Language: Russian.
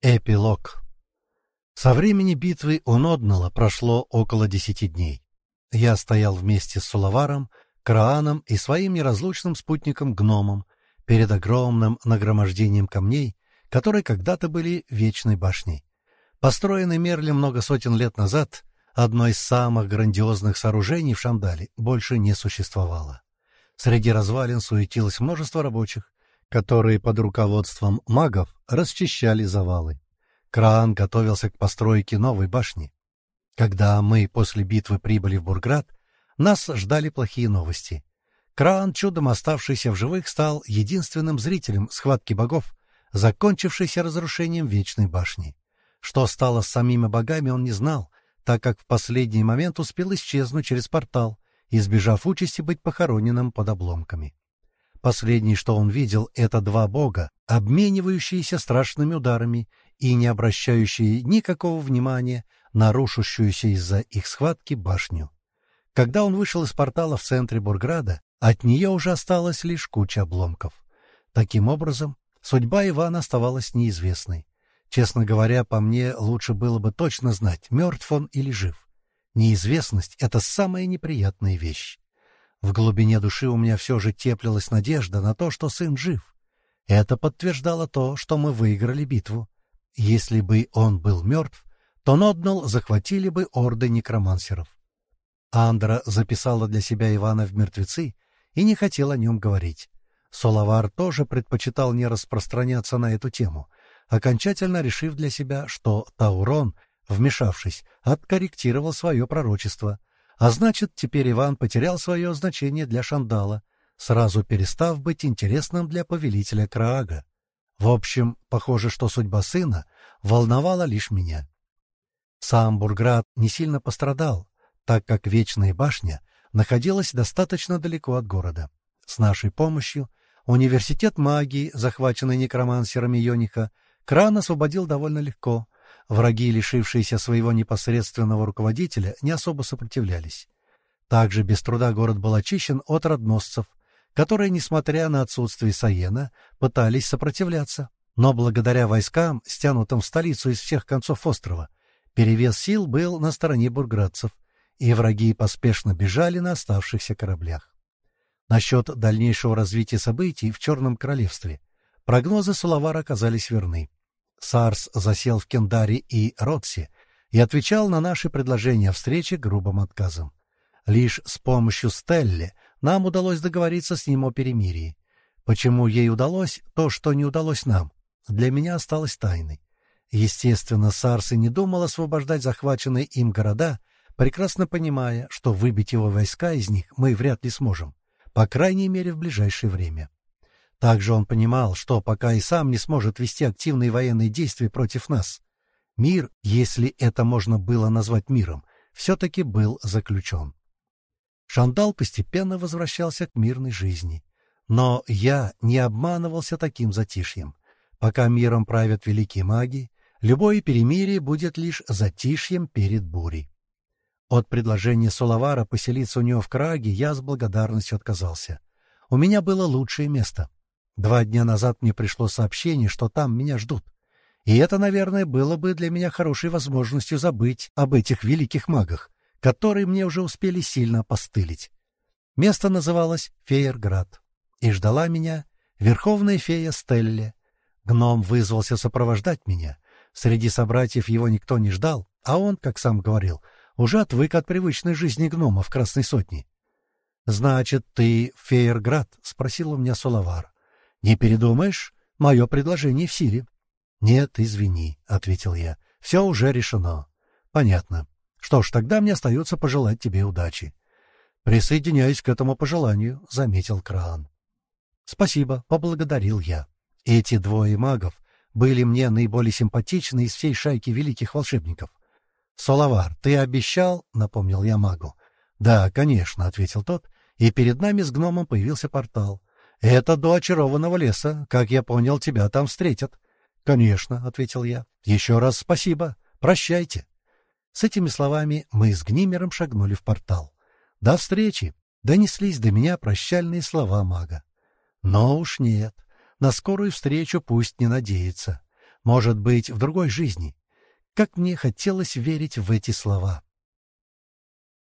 Эпилог. Со времени битвы у Ноднала прошло около десяти дней. Я стоял вместе с Сулаваром, Крааном и своим неразлучным спутником Гномом перед огромным нагромождением камней, которые когда-то были вечной башней. Построенный Мерли много сотен лет назад, одно из самых грандиозных сооружений в Шандале больше не существовало. Среди развалин суетилось множество рабочих, которые под руководством магов расчищали завалы. Краан готовился к постройке новой башни. Когда мы после битвы прибыли в Бурград, нас ждали плохие новости. Краан, чудом оставшийся в живых, стал единственным зрителем схватки богов, закончившейся разрушением Вечной башни. Что стало с самими богами, он не знал, так как в последний момент успел исчезнуть через портал, избежав участи быть похороненным под обломками. Последнее, что он видел, — это два бога, обменивающиеся страшными ударами и не обращающие никакого внимания на рушащуюся из-за их схватки башню. Когда он вышел из портала в центре Бурграда, от нее уже осталась лишь куча обломков. Таким образом, судьба Ивана оставалась неизвестной. Честно говоря, по мне лучше было бы точно знать, мертв он или жив. Неизвестность — это самая неприятная вещь. В глубине души у меня все же теплилась надежда на то, что сын жив. Это подтверждало то, что мы выиграли битву. Если бы он был мертв, то Ноднал захватили бы орды некромансеров. Андра записала для себя Ивана в мертвецы и не хотел о нем говорить. Соловар тоже предпочитал не распространяться на эту тему, окончательно решив для себя, что Таурон, вмешавшись, откорректировал свое пророчество — а значит, теперь Иван потерял свое значение для Шандала, сразу перестав быть интересным для повелителя Краага. В общем, похоже, что судьба сына волновала лишь меня. Сам Бурград не сильно пострадал, так как Вечная башня находилась достаточно далеко от города. С нашей помощью университет магии, захваченный некромансерами Йониха, Кран освободил довольно легко — Враги, лишившиеся своего непосредственного руководителя, не особо сопротивлялись. Также без труда город был очищен от родносцев, которые, несмотря на отсутствие Саена, пытались сопротивляться. Но благодаря войскам, стянутым в столицу из всех концов острова, перевес сил был на стороне бурградцев, и враги поспешно бежали на оставшихся кораблях. Насчет дальнейшего развития событий в Черном Королевстве прогнозы Сулавара оказались верны. Сарс засел в Кендаре и Ротсе и отвечал на наши предложения о встрече грубым отказом. Лишь с помощью Стелли нам удалось договориться с ним о перемирии. Почему ей удалось то, что не удалось нам, для меня осталось тайной. Естественно, Сарс и не думал освобождать захваченные им города, прекрасно понимая, что выбить его войска из них мы вряд ли сможем, по крайней мере в ближайшее время. Также он понимал, что пока и сам не сможет вести активные военные действия против нас, мир, если это можно было назвать миром, все-таки был заключен. Шандал постепенно возвращался к мирной жизни. Но я не обманывался таким затишьем. Пока миром правят великие маги, любое перемирие будет лишь затишьем перед бурей. От предложения Сулавара поселиться у него в Краге я с благодарностью отказался. У меня было лучшее место — Два дня назад мне пришло сообщение, что там меня ждут. И это, наверное, было бы для меня хорошей возможностью забыть об этих великих магах, которые мне уже успели сильно опостылить. Место называлось Фейерград, и ждала меня верховная фея Стелле. Гном вызвался сопровождать меня. Среди собратьев его никто не ждал, а он, как сам говорил, уже отвык от привычной жизни гнома в Красной Сотне. — Значит, ты Фейерград? — спросил у меня Соловар. Не передумаешь? Мое предложение в силе. — Нет, извини, — ответил я. — Все уже решено. — Понятно. Что ж, тогда мне остается пожелать тебе удачи. — Присоединяюсь к этому пожеланию, — заметил Краан. — Спасибо, — поблагодарил я. Эти двое магов были мне наиболее симпатичны из всей шайки великих волшебников. — Соловар, ты обещал, — напомнил я магу. — Да, конечно, — ответил тот, и перед нами с гномом появился портал — это до очарованного леса. Как я понял, тебя там встретят. — Конечно, — ответил я. — Еще раз спасибо. Прощайте. С этими словами мы с Гнимером шагнули в портал. До встречи! Донеслись до меня прощальные слова мага. Но уж нет. На скорую встречу пусть не надеется. Может быть, в другой жизни. Как мне хотелось верить в эти слова.